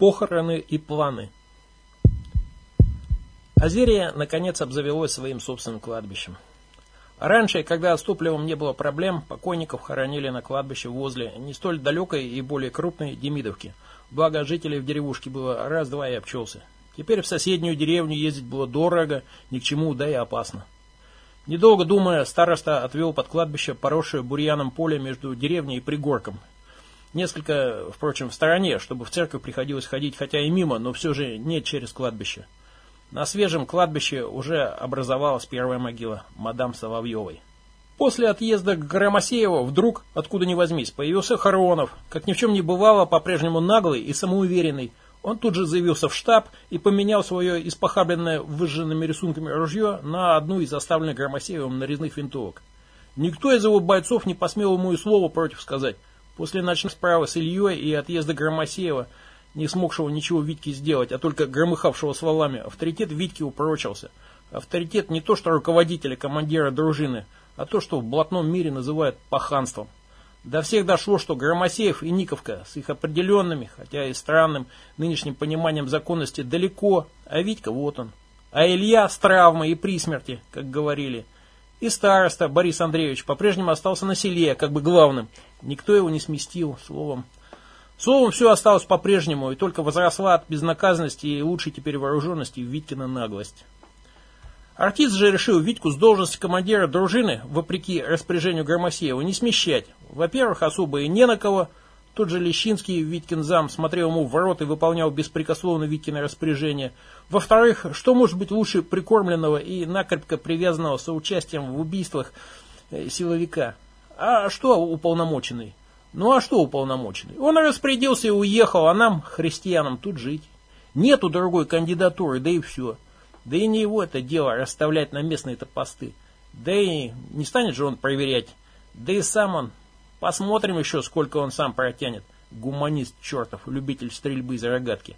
Похороны и планы. Азерия, наконец, обзавелась своим собственным кладбищем. Раньше, когда с топливом не было проблем, покойников хоронили на кладбище возле не столь далекой и более крупной Демидовки. Благо, жителей в деревушке было раз-два и обчелся. Теперь в соседнюю деревню ездить было дорого, ни к чему, да и опасно. Недолго думая, староста отвел под кладбище поросшее бурьяном поле между деревней и пригорком. Несколько, впрочем, в стороне, чтобы в церковь приходилось ходить, хотя и мимо, но все же не через кладбище. На свежем кладбище уже образовалась первая могила мадам Соловьевой. После отъезда Громосеева вдруг, откуда ни возьмись, появился Харонов, как ни в чем не бывало, по-прежнему наглый и самоуверенный. Он тут же заявился в штаб и поменял свое испохабленное выжженными рисунками ружье на одну из оставленных Громосеевым нарезных винтовок. Никто из его бойцов не посмел ему и слова против сказать. После ночной справы с Ильей и отъезда Громосеева – не смогшего ничего Витьке сделать, а только громыхавшего с валами, авторитет Витьки упрочился. Авторитет не то, что руководителя, командира дружины, а то, что в блатном мире называют паханством. До всех дошло, что Громосеев и Никовка с их определенными, хотя и странным нынешним пониманием законности далеко, а Витька вот он. А Илья с травмой и при смерти, как говорили. И староста Борис Андреевич по-прежнему остался на селе, как бы главным. Никто его не сместил, словом. Словом, все осталось по-прежнему, и только возросла от безнаказанности и лучшей теперь вооруженности Витькина наглость. Артист же решил Витьку с должности командира дружины, вопреки распоряжению Громосеева, не смещать. Во-первых, особо и не на кого. Тот же Лещинский, Виткин зам, смотрел ему в ворот и выполнял беспрекословно Виткино распоряжение. Во-вторых, что может быть лучше прикормленного и накрепко привязанного соучастием в убийствах э, силовика? А что уполномоченный? Ну а что уполномоченный? Он распорядился и уехал, а нам, христианам, тут жить. Нету другой кандидатуры, да и все. Да и не его это дело расставлять на местные-то посты. Да и не станет же он проверять. Да и сам он. Посмотрим еще, сколько он сам протянет. Гуманист чертов, любитель стрельбы из рогатки.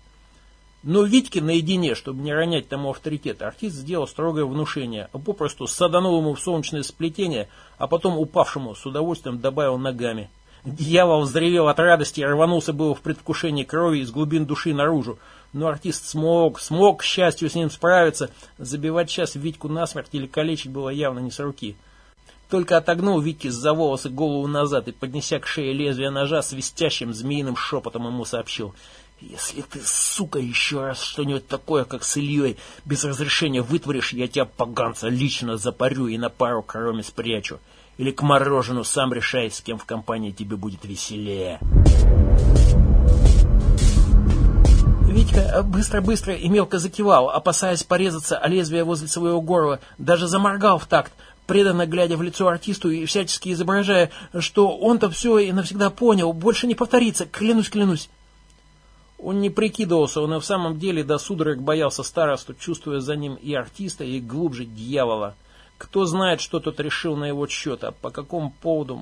Но Витьке наедине, чтобы не ронять тому авторитет, артист сделал строгое внушение, а попросту саданул ему в солнечное сплетение, а потом упавшему с удовольствием добавил ногами. Дьявол взревел от радости и рванулся было в предвкушении крови из глубин души наружу. Но артист смог, смог, к счастью, с ним справиться. Забивать сейчас Витьку насмерть или калечить было явно не с руки. Только отогнул Витьке за волосы голову назад и, поднеся к шее лезвие ножа, свистящим змеиным шепотом ему сообщил. «Если ты, сука, еще раз что-нибудь такое, как с Ильей, без разрешения вытворишь, я тебя, поганца, лично запарю и на пару кроме спрячу». Или к морожену сам решай, с кем в компании тебе будет веселее. Витька быстро-быстро и мелко закивал, опасаясь порезаться о лезвие возле своего горла, даже заморгал в такт, преданно глядя в лицо артисту и всячески изображая, что он-то все и навсегда понял, больше не повторится, клянусь, клянусь. Он не прикидывался, он и в самом деле до судорог боялся старосту, чувствуя за ним и артиста, и глубже дьявола. Кто знает, что тот решил на его счет, а по какому поводу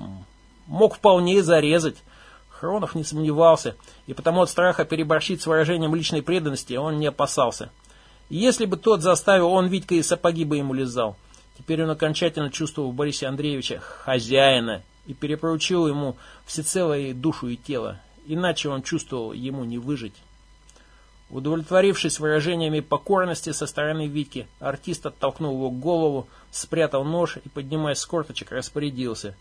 мог вполне зарезать. Хронов не сомневался, и потому от страха переборщить с выражением личной преданности он не опасался. если бы тот заставил, он Витька и сапоги бы ему лизал. Теперь он окончательно чувствовал в Борисе Андреевича хозяина и перепроучил ему всецело и душу и тело. Иначе он чувствовал ему не выжить. Удовлетворившись выражениями покорности со стороны Витьки, артист оттолкнул его голову, спрятал нож и, поднимаясь с корточек, распорядился.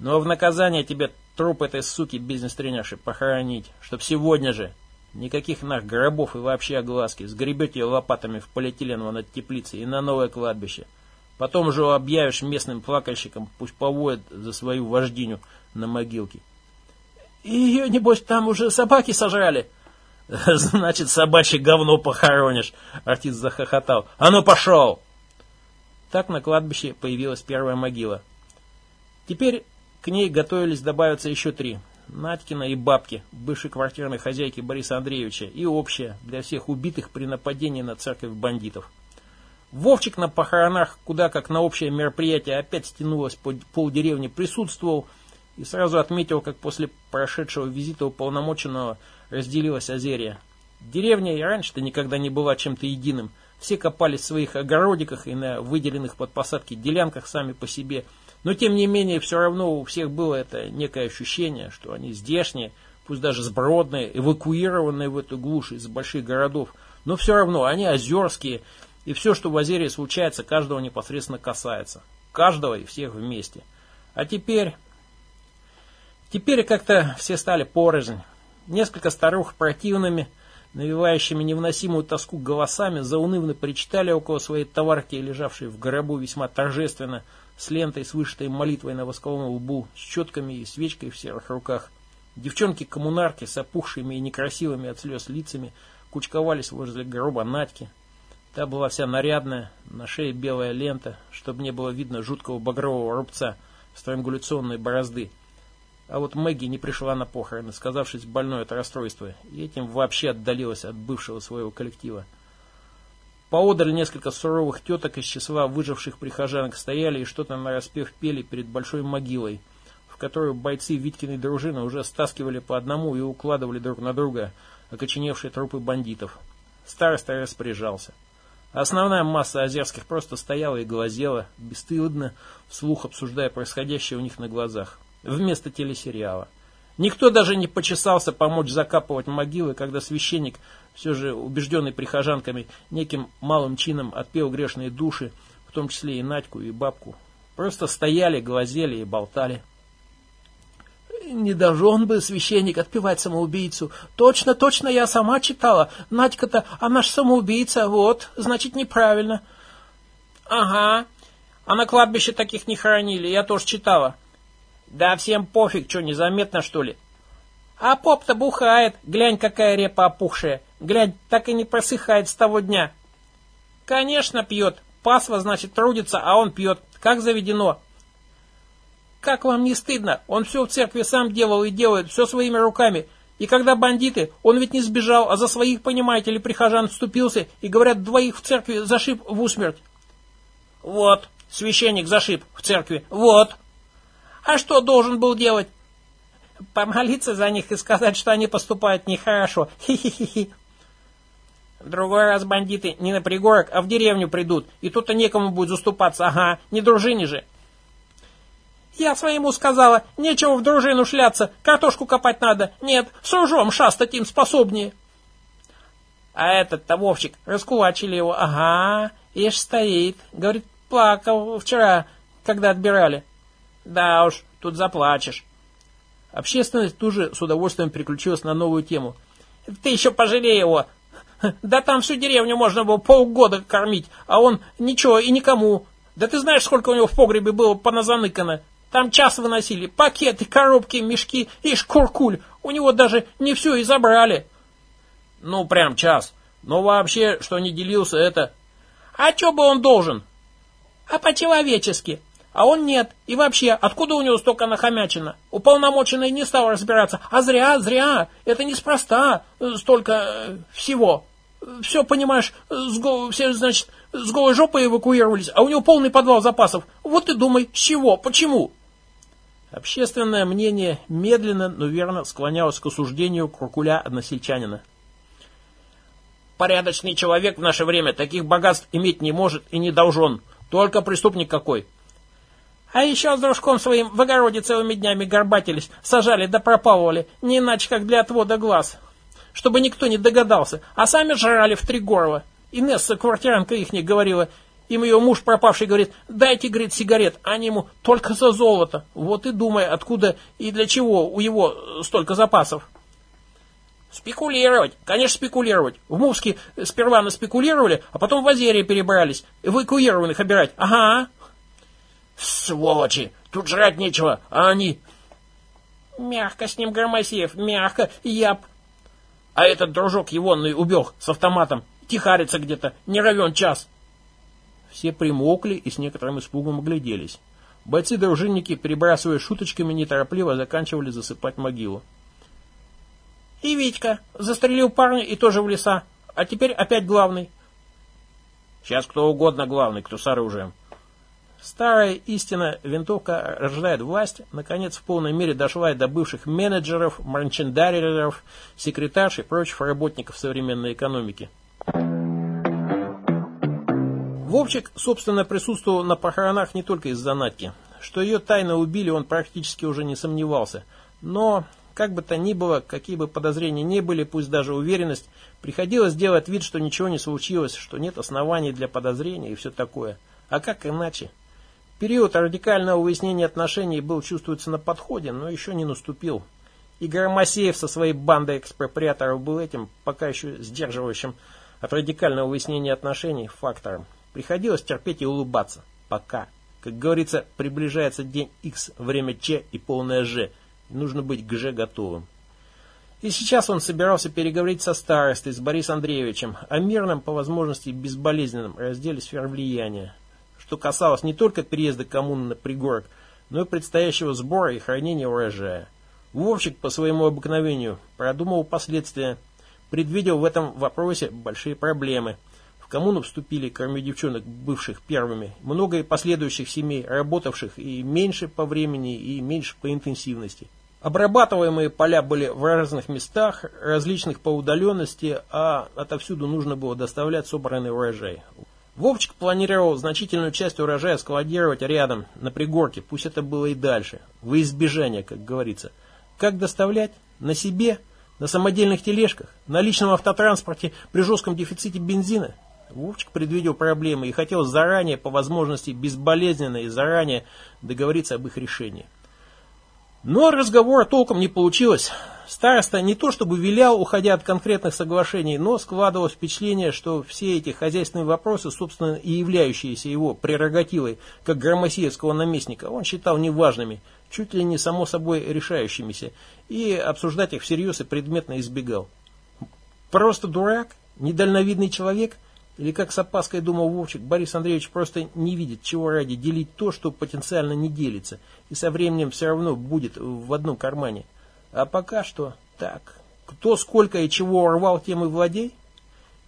«Но в наказание тебе труп этой суки бизнес-тренерши похоронить, чтоб сегодня же никаких нах гробов и вообще огласки, сгребете лопатами в полиэтиленово над теплицей и на новое кладбище. Потом же объявишь местным плакальщикам, пусть поводят за свою вождиню на могилке». «И ее, небось, там уже собаки сожрали?» «Значит, собачье говно похоронишь!» Артист захохотал. «А ну пошел!» Так на кладбище появилась первая могила. Теперь к ней готовились добавиться еще три. Надькина и бабки, бывшей квартирной хозяйки Бориса Андреевича, и общая для всех убитых при нападении на церковь бандитов. Вовчик на похоронах, куда как на общее мероприятие опять стянулось по полдеревни, присутствовал и сразу отметил, как после прошедшего визита уполномоченного разделилась Азерия. Деревня и раньше-то никогда не была чем-то единым. Все копались в своих огородиках и на выделенных под посадки делянках сами по себе. Но тем не менее, все равно у всех было это некое ощущение, что они здешние, пусть даже сбродные, эвакуированные в эту глушь из больших городов, но все равно они озерские, и все, что в озере случается, каждого непосредственно касается. Каждого и всех вместе. А теперь... Теперь как-то все стали порознь. Несколько старух противными, навевающими невыносимую тоску голосами, заунывно причитали около своей товарки, лежавшей в гробу весьма торжественно, с лентой с вышитой молитвой на восковом лбу, с четками и свечкой в серых руках. Девчонки-коммунарки с опухшими и некрасивыми от слез лицами кучковались возле гроба Надьки. Та была вся нарядная, на шее белая лента, чтобы не было видно жуткого багрового рубца странгуляционной борозды. А вот Мэгги не пришла на похороны, сказавшись больной от расстройства, и этим вообще отдалилась от бывшего своего коллектива. Поодаль несколько суровых теток из числа выживших прихожанок стояли и что-то нараспев пели перед большой могилой, в которую бойцы Виткиной дружины уже стаскивали по одному и укладывали друг на друга окоченевшие трупы бандитов. Староста распоряжался. Основная масса озерских просто стояла и глазела, бесстыдно, вслух обсуждая происходящее у них на глазах вместо телесериала. Никто даже не почесался помочь закапывать могилы, когда священник, все же убежденный прихожанками, неким малым чином отпел грешные души, в том числе и Надьку, и бабку. Просто стояли, глазели и болтали. Не должен бы священник отпевать самоубийцу. Точно, точно, я сама читала. Надька-то, она ж самоубийца, вот, значит, неправильно. Ага, а на кладбище таких не хоронили, я тоже читала. Да всем пофиг, что, незаметно, что ли? А поп-то бухает, глянь, какая репа опухшая. Глянь, так и не просыхает с того дня. Конечно, пьет. Пасва, значит, трудится, а он пьет. Как заведено. Как вам не стыдно? Он все в церкви сам делал и делает, все своими руками. И когда бандиты, он ведь не сбежал, а за своих, понимаете ли, прихожан вступился, и, говорят, двоих в церкви зашиб в усмерть. Вот, священник зашиб в церкви, вот. А что должен был делать? Помолиться за них и сказать, что они поступают нехорошо. Хи-хи-хи. Другой раз бандиты не на пригорок, а в деревню придут, и тут-то некому будет заступаться. Ага, не дружине же. Я своему сказала, нечего в дружину шляться, картошку копать надо. Нет, с ружом шастать им способнее. А этот-то Вовчик, раскулачили его. Ага, ишь стоит. Говорит, плакал вчера, когда отбирали. Да уж, тут заплачешь. Общественность тут же с удовольствием переключилась на новую тему. Ты еще пожалей его. Да там всю деревню можно было полгода кормить, а он ничего и никому. Да ты знаешь, сколько у него в погребе было поназаныкано? Там час выносили, пакеты, коробки, мешки и шкуркуль. У него даже не все и забрали. Ну, прям час. Но вообще, что не делился, это... А что бы он должен? А по-человечески. А он нет. И вообще, откуда у него столько нахомячено? Уполномоченный не стал разбираться. А зря, зря. Это неспроста. Э, столько э, всего. Все, понимаешь, с гол... все, значит, с голой жопой эвакуировались, а у него полный подвал запасов. Вот и думай, с чего, почему? Общественное мнение медленно, но верно склонялось к осуждению Куркуля односельчанина. Порядочный человек в наше время таких богатств иметь не может и не должен. Только преступник какой. А еще с дружком своим в огороде целыми днями горбатились, сажали да пропалывали, не иначе как для отвода глаз. Чтобы никто не догадался, а сами жрали в три горла. Инесса, квартиранка не говорила, им ее муж пропавший говорит, дайте, говорит, сигарет, они ему только за золото. Вот и думай, откуда и для чего у его столько запасов. Спекулировать, конечно, спекулировать. В Мувске сперва наспекулировали, а потом в Азерии перебрались, эвакуированных обирать. Ага, Сволочи! Тут жрать нечего, а они... Мягко с ним, Громосеев, мягко, я... А этот дружок егонный убег с автоматом, тихарится где-то, не равен час. Все примокли и с некоторым испугом огляделись. Бойцы-дружинники, перебрасывая шуточками, неторопливо заканчивали засыпать могилу. И Витька застрелил парня и тоже в леса, а теперь опять главный. Сейчас кто угодно главный, кто с оружием. Старая истина, винтовка рождает власть, наконец в полной мере дошла и до бывших менеджеров, марчендареров, секретарш и прочих работников современной экономики. Вовчик, собственно, присутствовал на похоронах не только из-за. Что ее тайно убили, он практически уже не сомневался. Но Как бы то ни было, какие бы подозрения ни были, пусть даже уверенность, приходилось делать вид, что ничего не случилось, что нет оснований для подозрения и все такое. А как иначе? Период радикального выяснения отношений был, чувствуется, на подходе, но еще не наступил. И Громосеев со своей бандой экспроприаторов был этим, пока еще сдерживающим от радикального выяснения отношений, фактором. Приходилось терпеть и улыбаться. Пока. Как говорится, приближается день X, время Ч и полное Ж. Нужно быть к Ж готовым. И сейчас он собирался переговорить со старостой, с Борисом Андреевичем, о мирном, по возможности безболезненном разделе сфер влияния, что касалось не только переезда коммуны на пригорок, но и предстоящего сбора и хранения урожая. Вовчик по своему обыкновению продумал последствия, предвидел в этом вопросе большие проблемы. Коммуну вступили, кроме девчонок, бывших первыми, много последующих семей, работавших и меньше по времени, и меньше по интенсивности. Обрабатываемые поля были в разных местах, различных по удаленности, а отовсюду нужно было доставлять собранный урожай. Вовчик планировал значительную часть урожая складировать рядом, на пригорке, пусть это было и дальше, во избежание, как говорится – как доставлять? На себе? На самодельных тележках? На личном автотранспорте при жестком дефиците бензина? Вовчик предвидел проблемы и хотел заранее, по возможности безболезненно и заранее договориться об их решении. Но разговора толком не получилось. Староста не то чтобы вилял, уходя от конкретных соглашений, но складывалось впечатление, что все эти хозяйственные вопросы, собственно, и являющиеся его прерогативой, как громосеевского наместника, он считал неважными, чуть ли не само собой решающимися, и обсуждать их всерьез и предметно избегал. Просто дурак? Недальновидный человек? Или, как с опаской думал Вовчик, Борис Андреевич просто не видит, чего ради делить то, что потенциально не делится, и со временем все равно будет в одном кармане. А пока что так. Кто сколько и чего рвал, тем и владей?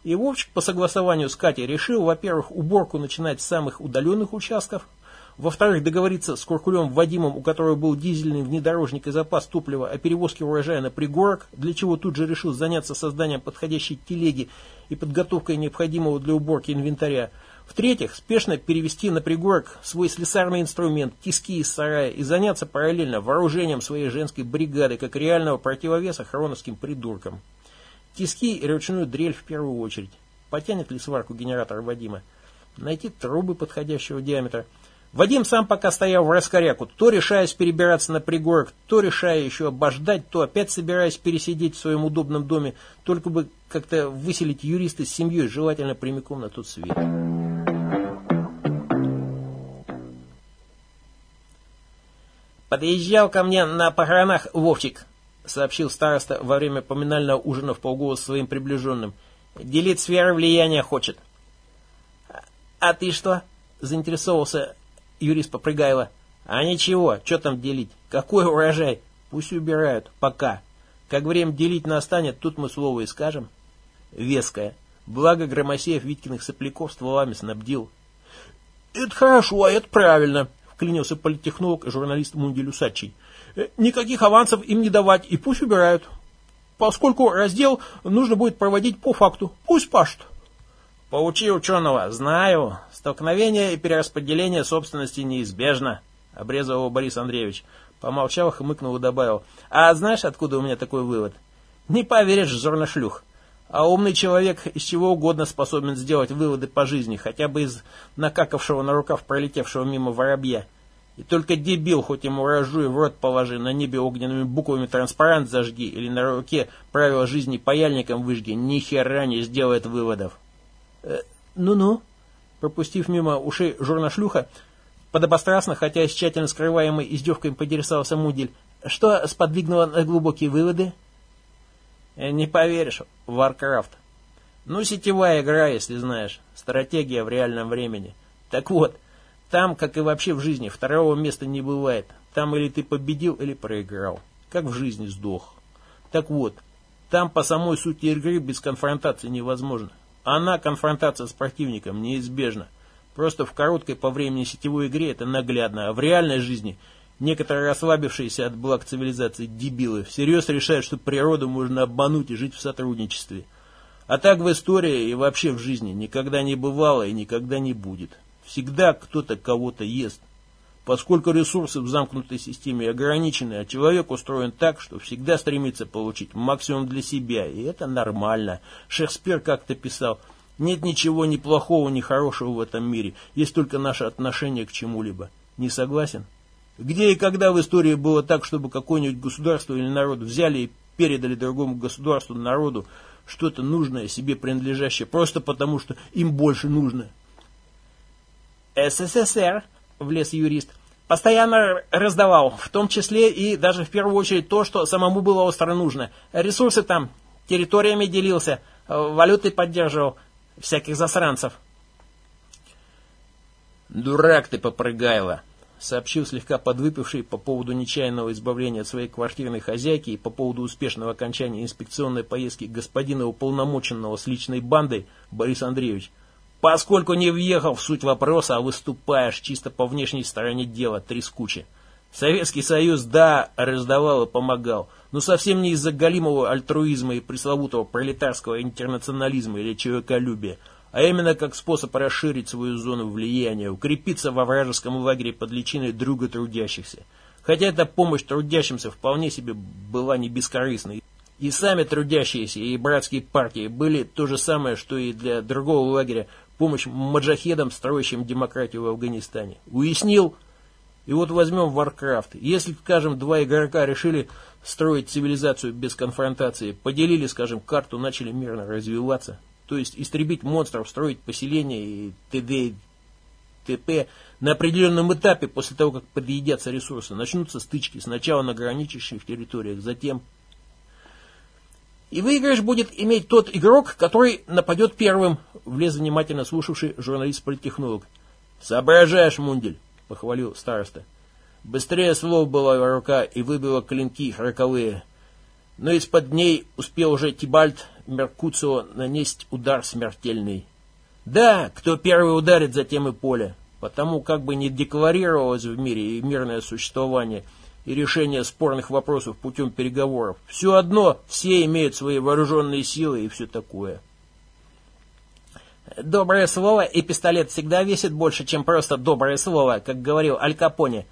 И Вовчик по согласованию с Катей решил, во-первых, уборку начинать с самых удаленных участков, во-вторых, договориться с Куркулем Вадимом, у которого был дизельный внедорожник и запас топлива о перевозке урожая на пригорок, для чего тут же решил заняться созданием подходящей телеги и подготовкой необходимого для уборки инвентаря. В-третьих, спешно перевести на пригорок свой слесарный инструмент, тиски из сарая и заняться параллельно вооружением своей женской бригады, как реального противовеса хроновским придуркам. Тиски и ручную дрель в первую очередь. Потянет ли сварку генератор Вадима? Найти трубы подходящего диаметра – Вадим сам пока стоял в раскоряку, то решаясь перебираться на пригорок, то решая еще обождать, то опять собираясь пересидеть в своем удобном доме, только бы как-то выселить юриста с семьей, желательно прямиком на тот свет. «Подъезжал ко мне на похоронах Вовчик», — сообщил староста во время поминального ужина в полголоса своим приближенным. «Делить сферы влияния хочет». «А ты что?» — заинтересовался юрист Попрыгайло. А ничего, что там делить? Какой урожай? Пусть убирают. Пока. Как время делить настанет, тут мы слово и скажем. Веская. Благо Громосеев Виткиных сопляков стволами снабдил. Это хорошо, а это правильно, вклинился политтехнолог и журналист Мунди Люсачий. «Э, никаких авансов им не давать, и пусть убирают. Поскольку раздел нужно будет проводить по факту. Пусть пашут. Поучи ученого, знаю. Столкновение и перераспределение собственности неизбежно, обрезал его Борис Андреевич. Помолчав, хмыкнул и добавил. А знаешь, откуда у меня такой вывод? Не поверишь, журношлюх. А умный человек из чего угодно способен сделать выводы по жизни, хотя бы из накакавшего на рукав пролетевшего мимо воробья. И только дебил, хоть ему рожу и в рот положи, на небе огненными буквами транспарант зажги или на руке правила жизни паяльником выжги, ни хера не сделает выводов. Э, «Ну-ну», пропустив мимо ушей журношлюха, подобострастно, хотя и с тщательно скрываемой издевкой поинтересовался Мудель, что сподвигнуло на глубокие выводы? Э, «Не поверишь, Варкрафт. Ну, сетевая игра, если знаешь, стратегия в реальном времени. Так вот, там, как и вообще в жизни, второго места не бывает. Там или ты победил, или проиграл. Как в жизни сдох. Так вот, там по самой сути игры без конфронтации невозможно. Она, конфронтация с противником, неизбежна. Просто в короткой по времени сетевой игре это наглядно, а в реальной жизни некоторые расслабившиеся от благ цивилизации дебилы всерьез решают, что природу можно обмануть и жить в сотрудничестве. А так в истории и вообще в жизни никогда не бывало и никогда не будет. Всегда кто-то кого-то ест. Поскольку ресурсы в замкнутой системе ограничены, а человек устроен так, что всегда стремится получить максимум для себя, и это нормально. Шекспир как-то писал, нет ничего ни плохого, ни хорошего в этом мире, есть только наше отношение к чему-либо. Не согласен? Где и когда в истории было так, чтобы какое-нибудь государство или народ взяли и передали другому государству, народу, что-то нужное, себе принадлежащее, просто потому что им больше нужно? СССР влез юрист, постоянно раздавал, в том числе и даже в первую очередь то, что самому было остро нужно. Ресурсы там, территориями делился, валюты поддерживал, всяких засранцев. «Дурак ты, попрыгайло!» сообщил слегка подвыпивший по поводу нечаянного избавления от своей квартирной хозяйки и по поводу успешного окончания инспекционной поездки господина уполномоченного с личной бандой Борис Андреевич – поскольку не въехал в суть вопроса, а выступаешь чисто по внешней стороне дела трескуче. Советский Союз, да, раздавал и помогал, но совсем не из-за галимого альтруизма и пресловутого пролетарского интернационализма или человеколюбия, а именно как способ расширить свою зону влияния, укрепиться во вражеском лагере под личиной друга трудящихся. Хотя эта помощь трудящимся вполне себе была не бескорыстной. И сами трудящиеся и братские партии были то же самое, что и для другого лагеря помощь маджахедам, строящим демократию в Афганистане. Уяснил? И вот возьмем Warcraft. Если, скажем, два игрока решили строить цивилизацию без конфронтации, поделили, скажем, карту, начали мирно развиваться, то есть истребить монстров, строить поселения и т.д. т.п. На определенном этапе, после того, как подъедятся ресурсы, начнутся стычки, сначала на граничащих территориях, затем и выигрыш будет иметь тот игрок, который нападет первым, влез внимательно слушавший журналист-политехнолог. Соображаешь, Мундель, похвалил староста. Быстрее слов была рука и выбила клинки роковые. Но из-под ней успел уже Тибальт Меркуцио нанести удар смертельный. Да, кто первый ударит, затем и поле. Потому как бы не декларировалось в мире и мирное существование – и решение спорных вопросов путем переговоров. Все одно, все имеют свои вооруженные силы и все такое. Доброе слово и пистолет всегда весит больше, чем просто доброе слово, как говорил Аль Капоне,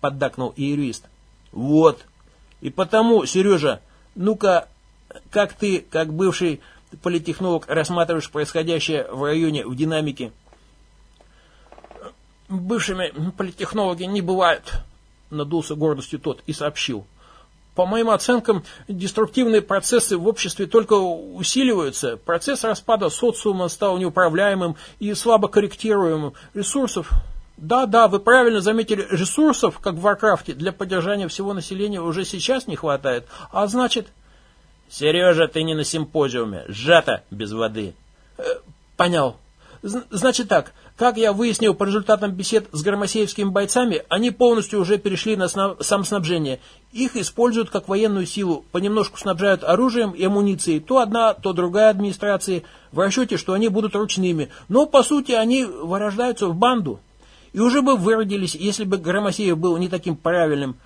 поддакнул иеруист. Вот. И потому, Сережа, ну-ка, как ты, как бывший политехнолог, рассматриваешь происходящее в районе в динамике? Бывшими политехнологи не бывают, надулся гордостью тот и сообщил. По моим оценкам, деструктивные процессы в обществе только усиливаются. Процесс распада социума стал неуправляемым и слабо корректируемым. Ресурсов... Да-да, вы правильно заметили, ресурсов, как в Варкрафте, для поддержания всего населения уже сейчас не хватает. А значит... Сережа, ты не на симпозиуме. Сжато, без воды. Э, понял. Значит так, как я выяснил по результатам бесед с громосеевскими бойцами, они полностью уже перешли на самоснабжение. Их используют как военную силу, понемножку снабжают оружием и амуницией, то одна, то другая администрации, в расчете, что они будут ручными. Но, по сути, они вырождаются в банду. И уже бы выродились, если бы Громосеев был не таким правильным.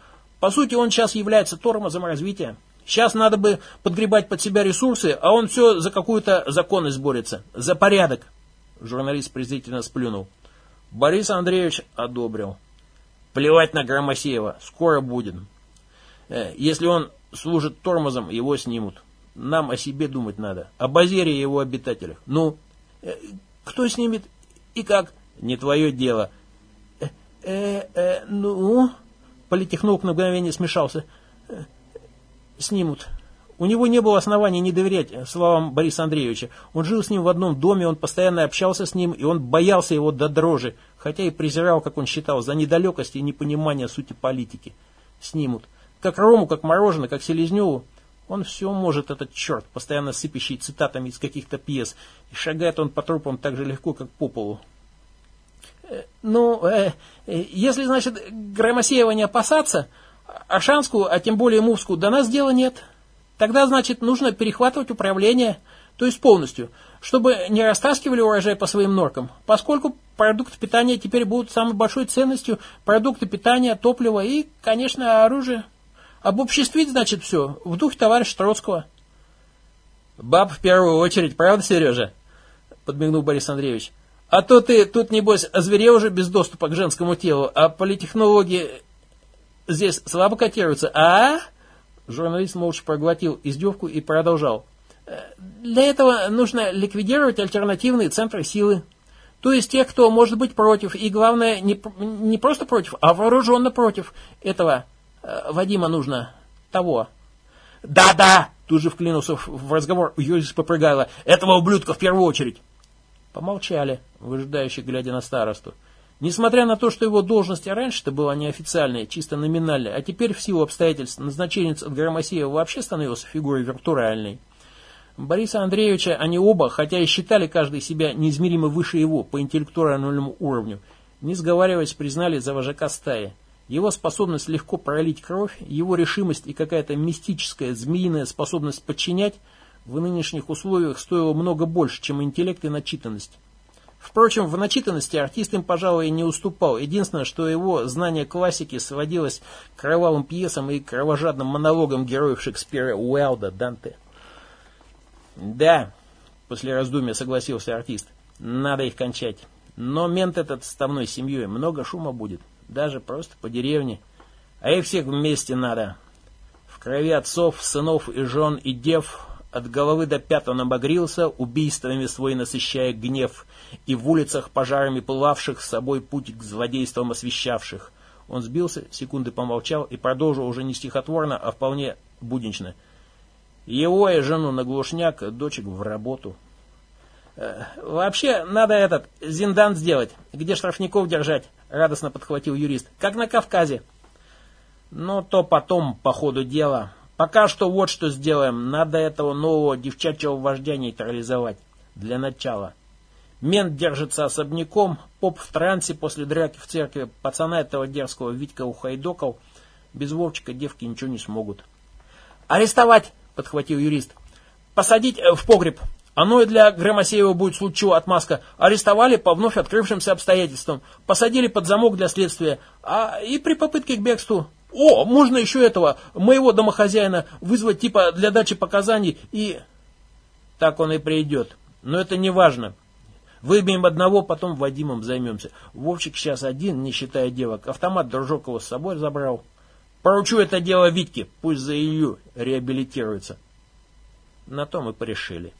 По сути, он сейчас является тормозом развития. Сейчас надо бы подгребать под себя ресурсы, а он все за какую-то законность борется, за порядок. Журналист презрительно сплюнул. Борис Андреевич одобрил. Плевать на Громосеева, скоро будем. Э, если он служит тормозом, его снимут. Нам о себе думать надо, о Базере и его обитателях. Ну, э, кто снимет и как? Не твое дело. Э, э, э, ну, политехнолог на мгновение смешался. Снимут. У него не было оснований не доверять словам Бориса Андреевича. Он жил с ним в одном доме, он постоянно общался с ним, и он боялся его до дрожи, хотя и презирал, как он считал, за недалекость и непонимание сути политики. Снимут. Как Рому, как Мороженое, как Селезневу. Он все может, этот черт, постоянно сыпящий цитатами из каких-то пьес. И шагает он по трупам так же легко, как по полу. Э, ну, э, э, если, значит, Громосеева не опасаться, Ашанскую, а тем более Мувскую, до нас дела нет. Тогда, значит, нужно перехватывать управление, то есть полностью, чтобы не растаскивали урожай по своим норкам, поскольку продукты питания теперь будут самой большой ценностью, продукты питания, топливо и, конечно, оружие. Обобществить, значит, все, в духе товарища Троцкого. Баб в первую очередь, правда, Сережа? Подмигнул Борис Андреевич. А то ты тут, небось, озверел уже без доступа к женскому телу, а политехнологи здесь слабо котируются, а?» Журналист молча проглотил издевку и продолжал. «Для этого нужно ликвидировать альтернативные центры силы. То есть тех, кто может быть против, и главное, не, не просто против, а вооруженно против этого э, Вадима нужно, того». «Да-да!» Тут же вклинился в разговор Юрис Попрыгайло. «Этого ублюдка в первую очередь!» Помолчали, выжидающие, глядя на старосту. Несмотря на то, что его должность раньше-то была неофициальной, чисто номинальной, а теперь в силу обстоятельств назначенец от Громосеева вообще становился фигурой виртуальной. Бориса Андреевича они оба, хотя и считали каждый себя неизмеримо выше его по интеллектуальному уровню, не сговариваясь, признали за вожака стаи. Его способность легко пролить кровь, его решимость и какая-то мистическая, змеиная способность подчинять в нынешних условиях стоило много больше, чем интеллект и начитанность. Впрочем, в начитанности артист им, пожалуй, не уступал. Единственное, что его знание классики сводилось к кровавым пьесам и кровожадным монологам героев Шекспира Уэлда, Данте. «Да», — после раздумья согласился артист, — «надо их кончать. Но мент этот с тавной семьей много шума будет даже просто по деревне. А их всех вместе надо. В крови отцов, сынов и жен и дев от головы до пят он обогрился, убийствами свой насыщая гнев, и в улицах пожарами пылавших с собой путь к злодействам освещавших. Он сбился, секунды помолчал и продолжил уже не стихотворно, а вполне буднично. Его и жену на глушняк, дочек в работу. Э, «Вообще, надо этот, зиндан сделать, где штрафников держать», — радостно подхватил юрист. «Как на Кавказе». «Ну, то потом, по ходу дела. Пока что вот что сделаем. Надо этого нового девчачьего вождя нейтрализовать. Для начала. Мент держится особняком, поп в трансе после драки в церкви, пацана этого дерзкого Витька ухайдокал. Без Вовчика девки ничего не смогут». «Арестовать!» — подхватил юрист. «Посадить э, в погреб. Оно и для Громосеева будет случаю отмазка. Арестовали по вновь открывшимся обстоятельствам, посадили под замок для следствия, а и при попытке к бегству. О, можно еще этого, моего домохозяина, вызвать типа для дачи показаний и... Так он и придет. Но это не важно. Выбьем одного, потом Вадимом займемся. Вовчик сейчас один, не считая девок. Автомат дружок его с собой забрал. Поручу это дело Витьке, пусть за Илью реабилитируется. На том и порешили.